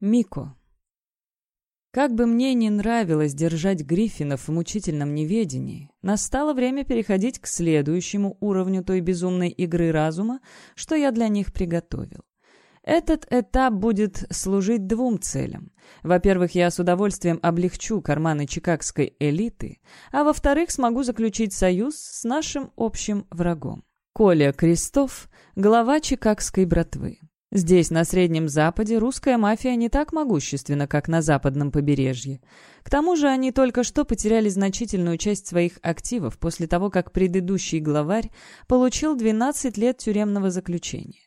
Мико. Как бы мне ни нравилось держать Гриффинов в мучительном неведении, настало время переходить к следующему уровню той безумной игры разума, что я для них приготовил. Этот этап будет служить двум целям. Во-первых, я с удовольствием облегчу карманы чикагской элиты, а во-вторых, смогу заключить союз с нашим общим врагом. Коля Крестов, глава чикагской братвы. Здесь, на Среднем Западе, русская мафия не так могущественна, как на западном побережье. К тому же они только что потеряли значительную часть своих активов после того, как предыдущий главарь получил 12 лет тюремного заключения.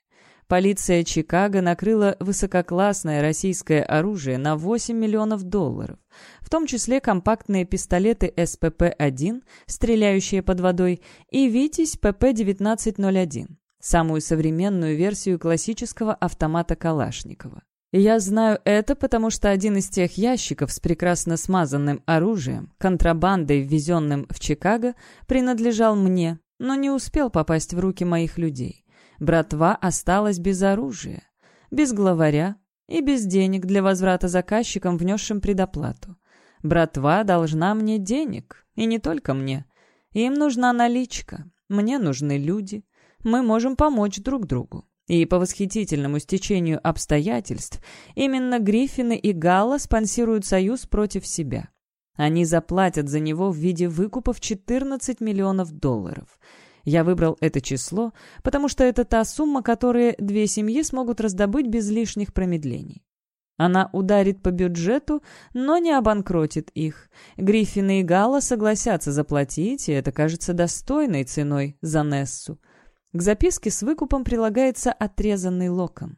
Полиция Чикаго накрыла высококлассное российское оружие на 8 миллионов долларов, в том числе компактные пистолеты СПП-1, стреляющие под водой, и «Витязь ПП-1901», самую современную версию классического автомата Калашникова. Я знаю это, потому что один из тех ящиков с прекрасно смазанным оружием, контрабандой, ввезенным в Чикаго, принадлежал мне, но не успел попасть в руки моих людей братва осталась без оружия, без главаря и без денег для возврата заказчикам, внесшим предоплату. Братва должна мне денег, и не только мне. Им нужна наличка, мне нужны люди. Мы можем помочь друг другу. И по восхитительному стечению обстоятельств именно Гриффины и Галла спонсируют союз против себя. Они заплатят за него в виде выкупов 14 миллионов долларов – я выбрал это число, потому что это та сумма, которую две семьи смогут раздобыть без лишних промедлений. Она ударит по бюджету, но не обанкротит их. Гриффины и Гала согласятся заплатить, и это кажется достойной ценой за Нессу. К записке с выкупом прилагается отрезанный локон.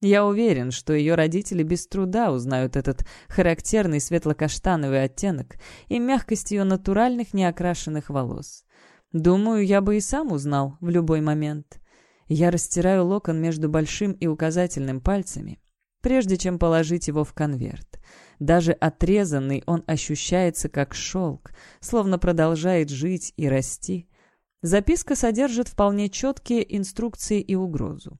Я уверен, что ее родители без труда узнают этот характерный светло-каштановый оттенок и мягкость ее натуральных неокрашенных волос. Думаю, я бы и сам узнал в любой момент. Я растираю локон между большим и указательным пальцами, прежде чем положить его в конверт. Даже отрезанный он ощущается как шелк, словно продолжает жить и расти. Записка содержит вполне четкие инструкции и угрозу.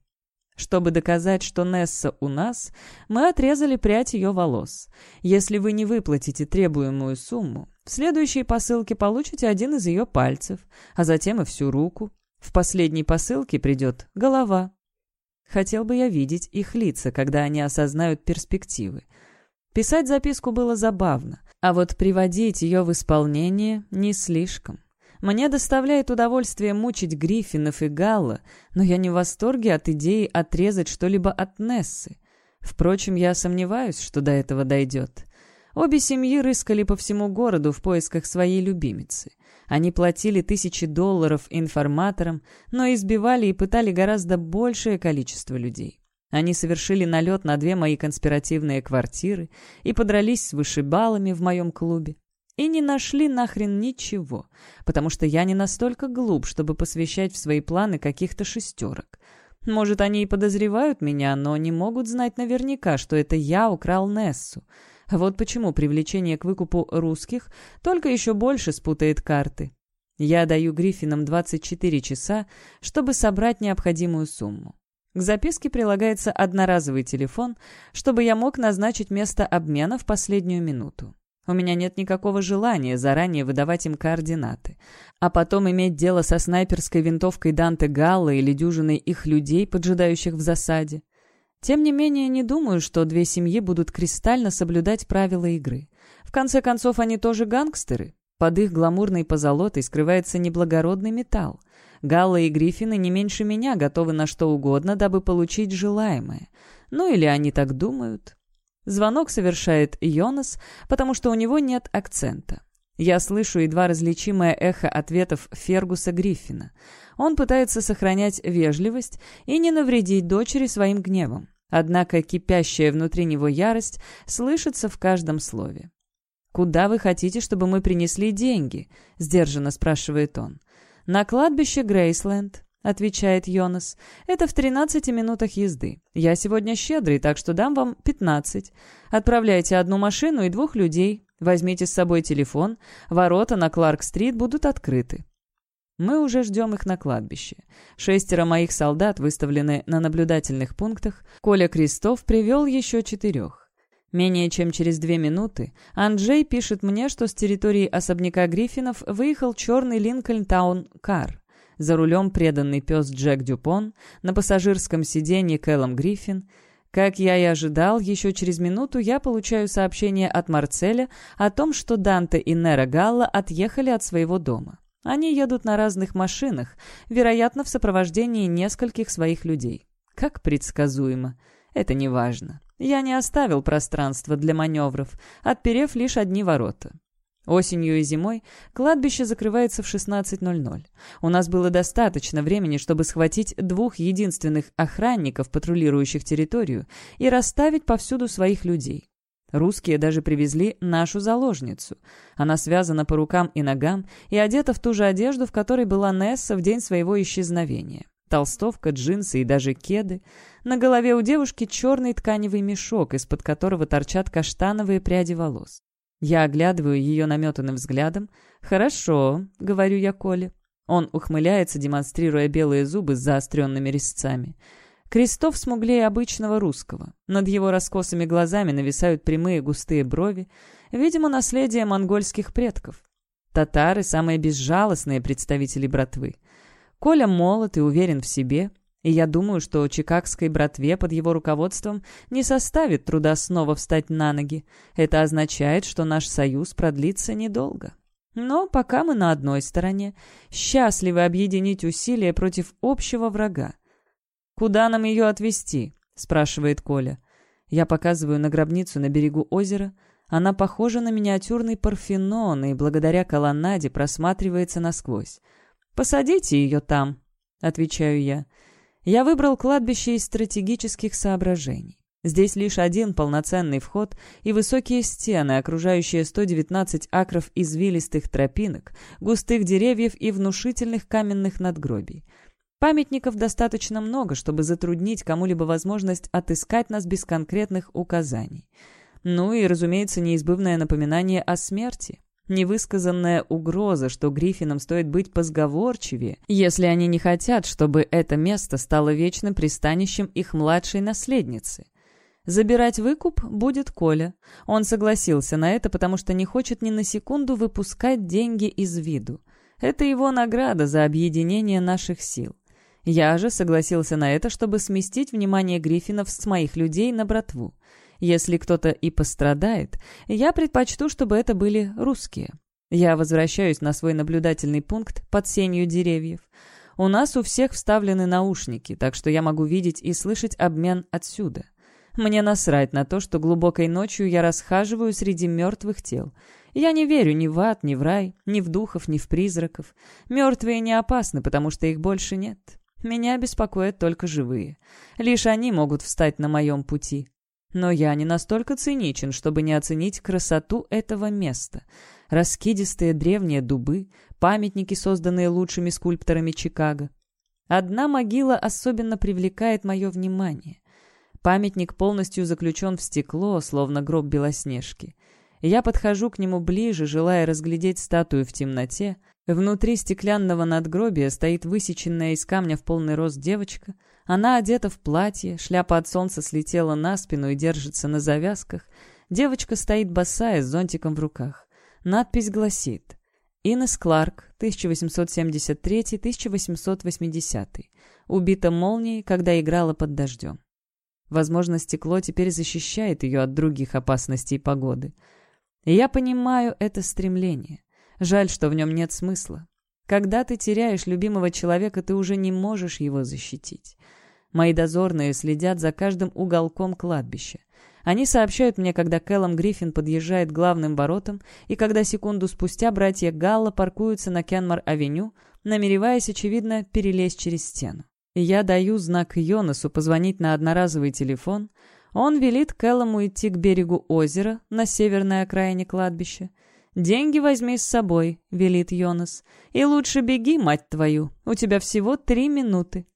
Чтобы доказать, что Несса у нас, мы отрезали прядь ее волос. Если вы не выплатите требуемую сумму, в следующей посылке получите один из ее пальцев, а затем и всю руку. В последней посылке придет голова. Хотел бы я видеть их лица, когда они осознают перспективы. Писать записку было забавно, а вот приводить ее в исполнение не слишком. Мне доставляет удовольствие мучить Гриффинов и Галла, но я не в восторге от идеи отрезать что-либо от Нессы. Впрочем, я сомневаюсь, что до этого дойдет. Обе семьи рыскали по всему городу в поисках своей любимицы. Они платили тысячи долларов информаторам, но избивали и пытали гораздо большее количество людей. Они совершили налет на две мои конспиративные квартиры и подрались с вышибалами в моем клубе. И не нашли нахрен ничего, потому что я не настолько глуп, чтобы посвящать в свои планы каких-то шестерок. Может, они и подозревают меня, но не могут знать наверняка, что это я украл Нессу. Вот почему привлечение к выкупу русских только еще больше спутает карты. Я даю Гриффинам 24 часа, чтобы собрать необходимую сумму. К записке прилагается одноразовый телефон, чтобы я мог назначить место обмена в последнюю минуту. У меня нет никакого желания заранее выдавать им координаты, а потом иметь дело со снайперской винтовкой Данте Галла или дюжиной их людей, поджидающих в засаде. Тем не менее, не думаю, что две семьи будут кристально соблюдать правила игры. В конце концов, они тоже гангстеры. Под их гламурной позолотой скрывается неблагородный металл. Галла и Гриффины не меньше меня готовы на что угодно, дабы получить желаемое. Ну или они так думают. Звонок совершает Йонас, потому что у него нет акцента. Я слышу едва различимое эхо ответов Фергуса Гриффина. Он пытается сохранять вежливость и не навредить дочери своим гневом. Однако кипящая внутри него ярость слышится в каждом слове. «Куда вы хотите, чтобы мы принесли деньги?» — сдержанно спрашивает он. «На кладбище Грейсленд», — отвечает Йонас. «Это в 13 минутах езды. Я сегодня щедрый, так что дам вам 15. Отправляйте одну машину и двух людей. Возьмите с собой телефон. Ворота на Кларк-стрит будут открыты. Мы уже ждем их на кладбище. Шестеро моих солдат выставлены на наблюдательных пунктах. Коля Крестов привел еще четырех. Менее чем через две минуты Анджей пишет мне, что с территории особняка Гриффинов выехал черный Линкольн Таун Кар. За рулем преданный пес Джек Дюпон, на пассажирском сиденье Кэллом Гриффин. Как я и ожидал, еще через минуту я получаю сообщение от Марцеля о том, что Данте и Нера Галла отъехали от своего дома. Они едут на разных машинах, вероятно, в сопровождении нескольких своих людей. Как предсказуемо. Это не важно. Я не оставил пространства для маневров, отперев лишь одни ворота. Осенью и зимой кладбище закрывается в 16.00. У нас было достаточно времени, чтобы схватить двух единственных охранников, патрулирующих территорию, и расставить повсюду своих людей. Русские даже привезли нашу заложницу. Она связана по рукам и ногам и одета в ту же одежду, в которой была Несса в день своего исчезновения толстовка, джинсы и даже кеды. На голове у девушки черный тканевый мешок, из-под которого торчат каштановые пряди волос. Я оглядываю ее наметанным взглядом. «Хорошо», — говорю я Коле. Он ухмыляется, демонстрируя белые зубы с заостренными резцами. Крестов смуглее обычного русского. Над его раскосыми глазами нависают прямые густые брови. Видимо, наследие монгольских предков. Татары — самые безжалостные представители братвы. Коля молод и уверен в себе, и я думаю, что чикагской братве под его руководством не составит труда снова встать на ноги. Это означает, что наш союз продлится недолго. Но пока мы на одной стороне, счастливы объединить усилия против общего врага. «Куда нам ее отвезти?» — спрашивает Коля. Я показываю на гробницу на берегу озера. Она похожа на миниатюрный парфенон и благодаря колоннаде просматривается насквозь. «Посадите ее там», — отвечаю я. Я выбрал кладбище из стратегических соображений. Здесь лишь один полноценный вход и высокие стены, окружающие 119 акров извилистых тропинок, густых деревьев и внушительных каменных надгробий. Памятников достаточно много, чтобы затруднить кому-либо возможность отыскать нас без конкретных указаний. Ну и, разумеется, неизбывное напоминание о смерти. Невысказанная угроза, что Гриффинам стоит быть позговорчивее, если они не хотят, чтобы это место стало вечным пристанищем их младшей наследницы. Забирать выкуп будет Коля. Он согласился на это, потому что не хочет ни на секунду выпускать деньги из виду. Это его награда за объединение наших сил. Я же согласился на это, чтобы сместить внимание Гриффинов с моих людей на братву. Если кто-то и пострадает, я предпочту, чтобы это были русские. Я возвращаюсь на свой наблюдательный пункт под сенью деревьев. У нас у всех вставлены наушники, так что я могу видеть и слышать обмен отсюда. Мне насрать на то, что глубокой ночью я расхаживаю среди мертвых тел. Я не верю ни в ад, ни в рай, ни в духов, ни в призраков. Мертвые не опасны, потому что их больше нет. Меня беспокоят только живые. Лишь они могут встать на моем пути. Но я не настолько циничен, чтобы не оценить красоту этого места. Раскидистые древние дубы, памятники, созданные лучшими скульпторами Чикаго. Одна могила особенно привлекает мое внимание. Памятник полностью заключен в стекло, словно гроб Белоснежки. Я подхожу к нему ближе, желая разглядеть статую в темноте. Внутри стеклянного надгробия стоит высеченная из камня в полный рост девочка — она одета в платье, шляпа от солнца слетела на спину и держится на завязках. Девочка стоит босая с зонтиком в руках. Надпись гласит «Инес Кларк, 1873-1880. Убита молнией, когда играла под дождем». Возможно, стекло теперь защищает ее от других опасностей погоды. И я понимаю это стремление. Жаль, что в нем нет смысла. Когда ты теряешь любимого человека, ты уже не можешь его защитить. Мои дозорные следят за каждым уголком кладбища. Они сообщают мне, когда Кэллом Гриффин подъезжает к главным воротам, и когда секунду спустя братья Галла паркуются на Кенмар-авеню, намереваясь, очевидно, перелезть через стену. Я даю знак Йонасу позвонить на одноразовый телефон. Он велит Кэллому идти к берегу озера на северной окраине кладбища. «Деньги возьми с собой», — велит Йонас. «И лучше беги, мать твою, у тебя всего три минуты».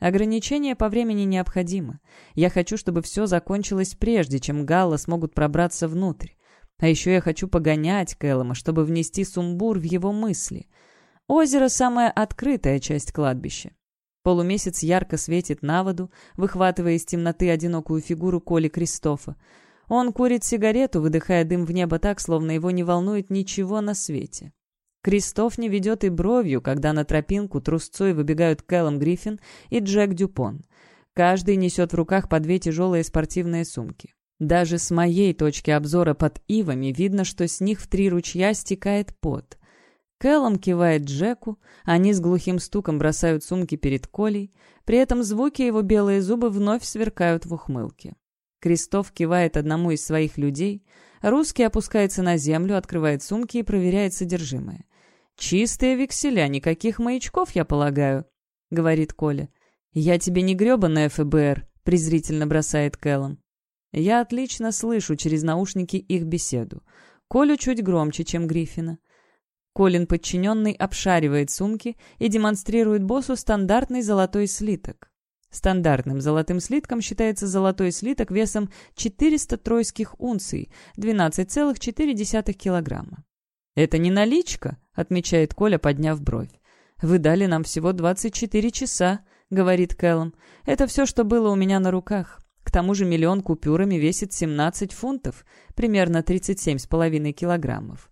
Ограничение по времени необходимо. Я хочу, чтобы все закончилось прежде, чем Галла смогут пробраться внутрь. А еще я хочу погонять Кэллома, чтобы внести сумбур в его мысли. Озеро — самая открытая часть кладбища. Полумесяц ярко светит на воду, выхватывая из темноты одинокую фигуру Коли Кристофа. Он курит сигарету, выдыхая дым в небо так, словно его не волнует ничего на свете. Крестов не ведет и бровью, когда на тропинку трусцой выбегают Кэллом Гриффин и Джек Дюпон. Каждый несет в руках по две тяжелые спортивные сумки. Даже с моей точки обзора под ивами видно, что с них в три ручья стекает пот. Кэллом кивает Джеку, они с глухим стуком бросают сумки перед Колей, при этом звуки его белые зубы вновь сверкают в ухмылке. Крестов кивает одному из своих людей, русский опускается на землю, открывает сумки и проверяет содержимое. «Чистые векселя, никаких маячков, я полагаю», — говорит Коля. «Я тебе не грёбаная ФБР», — презрительно бросает Кэллом. Я отлично слышу через наушники их беседу. Колю чуть громче, чем Гриффина. Колин подчиненный обшаривает сумки и демонстрирует боссу стандартный золотой слиток. Стандартным золотым слитком считается золотой слиток весом 400 тройских унций, 12,4 килограмма. «Это не наличка», — отмечает Коля, подняв бровь. «Вы дали нам всего 24 часа», — говорит Кэллом. «Это все, что было у меня на руках. К тому же миллион купюрами весит 17 фунтов, примерно 37,5 килограммов.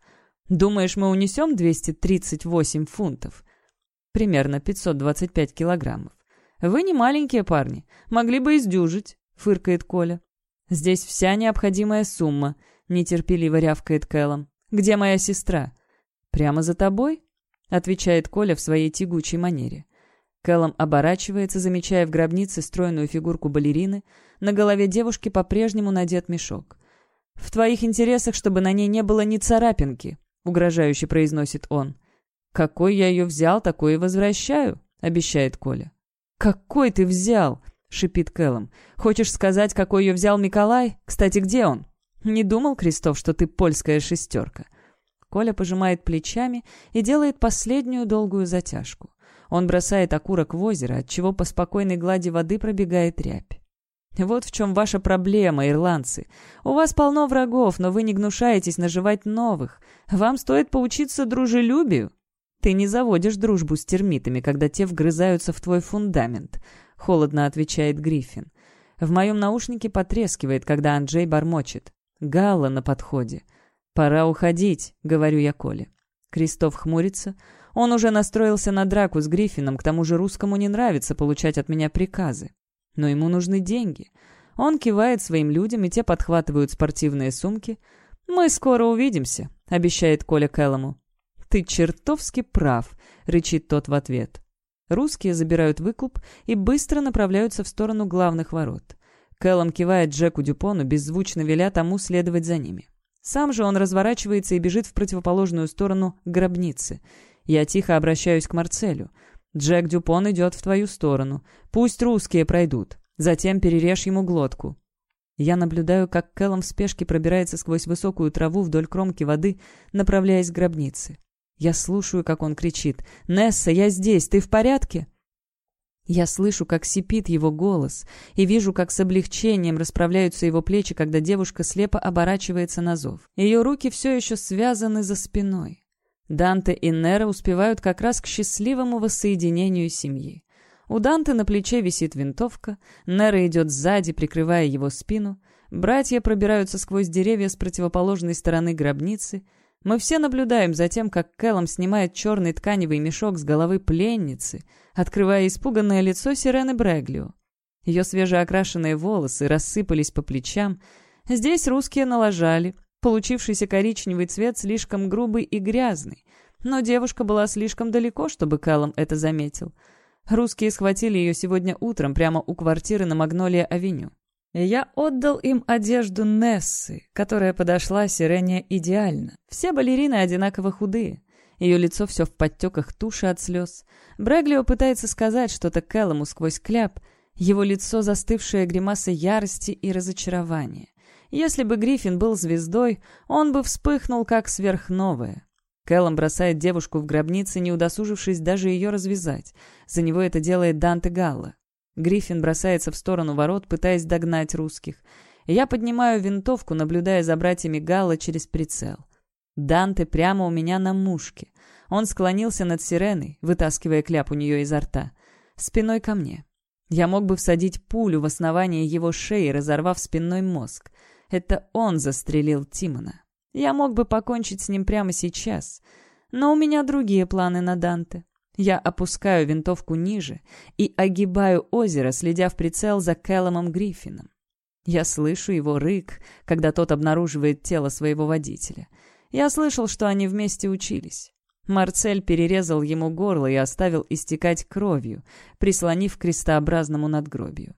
Думаешь, мы унесем 238 фунтов? Примерно 525 килограммов. Вы не маленькие парни, могли бы издюжить, фыркает Коля. Здесь вся необходимая сумма, нетерпеливо рявкает Кэллом. Где моя сестра? Прямо за тобой? Отвечает Коля в своей тягучей манере. Кэллом оборачивается, замечая в гробнице стройную фигурку балерины. На голове девушки по-прежнему надет мешок. «В твоих интересах, чтобы на ней не было ни царапинки», — угрожающе произносит он. «Какой я ее взял, такой и возвращаю», — обещает Коля. «Какой ты взял?» — шипит Кэллом. «Хочешь сказать, какой ее взял Николай? Кстати, где он?» «Не думал, Крестов, что ты польская шестерка?» Коля пожимает плечами и делает последнюю долгую затяжку. Он бросает окурок в озеро, отчего по спокойной глади воды пробегает рябь. Вот в чем ваша проблема, ирландцы. У вас полно врагов, но вы не гнушаетесь наживать новых. Вам стоит поучиться дружелюбию. Ты не заводишь дружбу с термитами, когда те вгрызаются в твой фундамент, холодно отвечает Гриффин. В моем наушнике потрескивает, когда Анджей бормочет. Галла на подходе. «Пора уходить», — говорю я Коле. Кристоф хмурится. Он уже настроился на драку с Гриффином, к тому же русскому не нравится получать от меня приказы но ему нужны деньги. Он кивает своим людям, и те подхватывают спортивные сумки. «Мы скоро увидимся», — обещает Коля Кэллому. «Ты чертовски прав», — рычит тот в ответ. Русские забирают выкуп и быстро направляются в сторону главных ворот. Кэллом кивает Джеку Дюпону, беззвучно веля тому следовать за ними. Сам же он разворачивается и бежит в противоположную сторону гробницы. Я тихо обращаюсь к Марцелю. Джек Дюпон идет в твою сторону. Пусть русские пройдут. Затем перережь ему глотку». Я наблюдаю, как Кэллом в спешке пробирается сквозь высокую траву вдоль кромки воды, направляясь к гробнице. Я слушаю, как он кричит «Несса, я здесь, ты в порядке?» Я слышу, как сипит его голос, и вижу, как с облегчением расправляются его плечи, когда девушка слепо оборачивается на зов. Ее руки все еще связаны за спиной. Данте и Нера успевают как раз к счастливому воссоединению семьи. У Данте на плече висит винтовка, Нера идет сзади, прикрывая его спину. Братья пробираются сквозь деревья с противоположной стороны гробницы. Мы все наблюдаем за тем, как Кэллом снимает черный тканевый мешок с головы пленницы, открывая испуганное лицо Сирены Брэглио. Ее свежеокрашенные волосы рассыпались по плечам. Здесь русские налажали, Получившийся коричневый цвет слишком грубый и грязный. Но девушка была слишком далеко, чтобы Каллом это заметил. Русские схватили ее сегодня утром прямо у квартиры на Магнолия-авеню. Я отдал им одежду Нессы, которая подошла Сирене идеально. Все балерины одинаково худые. Ее лицо все в подтеках туши от слез. Брэглио пытается сказать что-то Кэллому сквозь кляп. Его лицо застывшее гримаса ярости и разочарования. Если бы Гриффин был звездой, он бы вспыхнул как сверхновая. Кэллом бросает девушку в гробнице, не удосужившись даже ее развязать. За него это делает Данте Галла. Гриффин бросается в сторону ворот, пытаясь догнать русских. Я поднимаю винтовку, наблюдая за братьями Галла через прицел. Данте прямо у меня на мушке. Он склонился над сиреной, вытаскивая кляп у нее изо рта. Спиной ко мне. Я мог бы всадить пулю в основание его шеи, разорвав спинной мозг. Это он застрелил Тимона. Я мог бы покончить с ним прямо сейчас. Но у меня другие планы на Данте. Я опускаю винтовку ниже и огибаю озеро, следя в прицел за Кэлломом Гриффином. Я слышу его рык, когда тот обнаруживает тело своего водителя. Я слышал, что они вместе учились. Марцель перерезал ему горло и оставил истекать кровью, прислонив к крестообразному надгробию.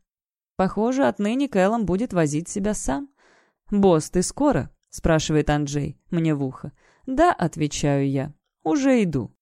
Похоже, отныне Кэллом будет возить себя сам. «Босс, ты скоро?» — спрашивает Анджей мне в ухо. «Да», — отвечаю я. «Уже иду».